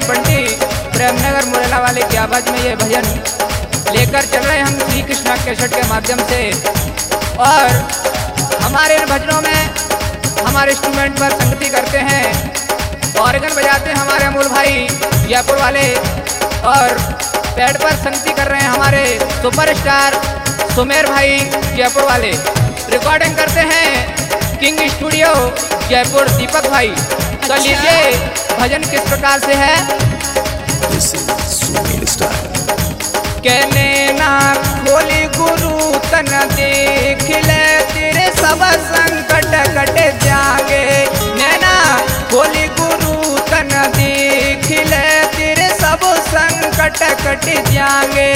बंटी प्रेमनगर मुरैना वाले की आवाज़ में ये भजन लेकर चल रहे हम श्री कृष्णा कैसेट के माध्यम से। और हमारे इन भजनों में हमारे इंस्ट्रूमेंट पर संगति करते हैं। ऑर्गन बजाते हैं हमारे अमूल भाई, जयपुर वाले। और पैड पर संगति कर रहे हैं हमारे सुपरस्टार सुमेर भाई, जयपुर वाले। रिकॉर्डिंग करते हैं। किंग स्टूडियो जयपुर दीपक भाई। तो लीजिए भजन किस प्रकार से है. कहने ना खोली गुरु तन देख ले तेरे सब संकट कट जागे। नैना खोली गुरु तन देख ले तेरे सब संकट कट जागे।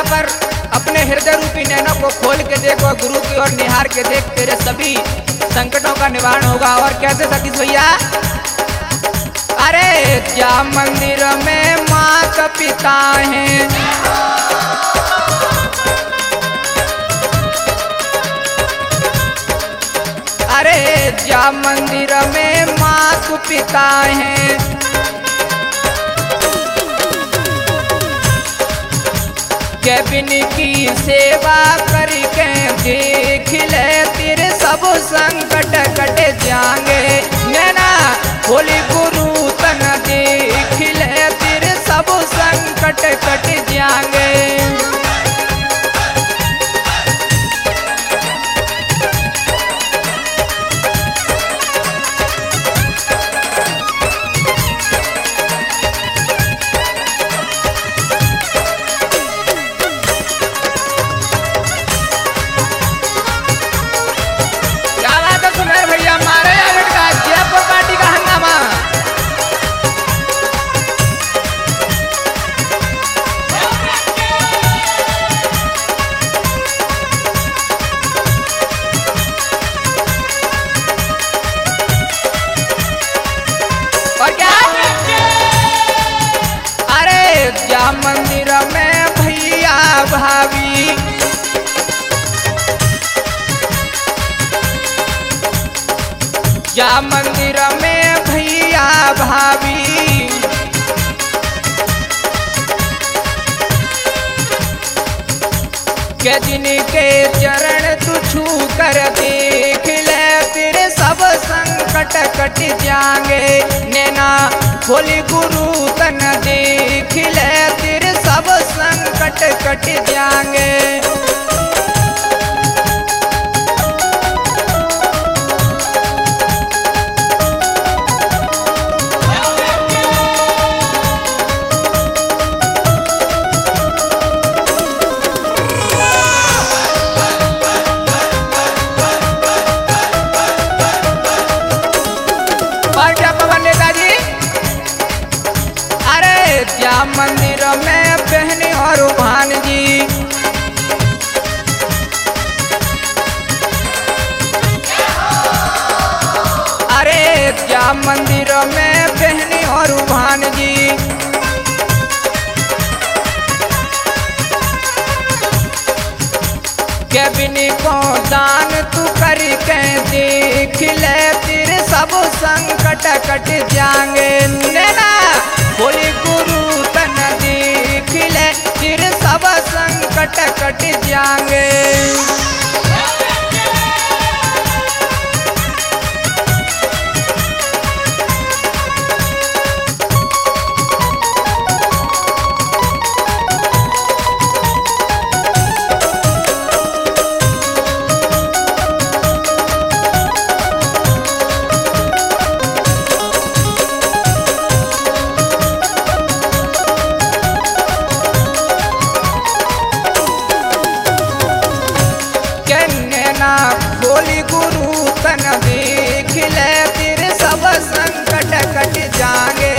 कर पर अपने हृदय रूपी नैनों को खोल के देखो, गुरु की ओर निहार के देख, तेरे सभी संकटों का निवारण होगा। और कैसे सतीश भैया? अरे जा मंदिर में माँ का पिता है? अरे जा मंदिर में माँ पिता है? केबिन की सेवा करके देख ले तेरे सब संकट कट जाएँगे। नैना, होली गुरु तन देख ले तेरे सब संकट कट जाएँगे। जा मंदिर में भैया भाभी। के दिन के चरण तू छू कर देख ले तेरे सब संकट कट जाएँगे। नैना खोली गुरु तन देख ले तेरे सब संकट कट जाएँगे। क्या मंदिर में बहनी और भान जी। अरे क्या मंदिर में बहनी और भान जी। केबिन को दान तू करके देख ले तेरे सब संकट कट जाएँगे। संकट कट जाएँगे। बोली गुरु तन देख ले तेरे सब संकट कट जागे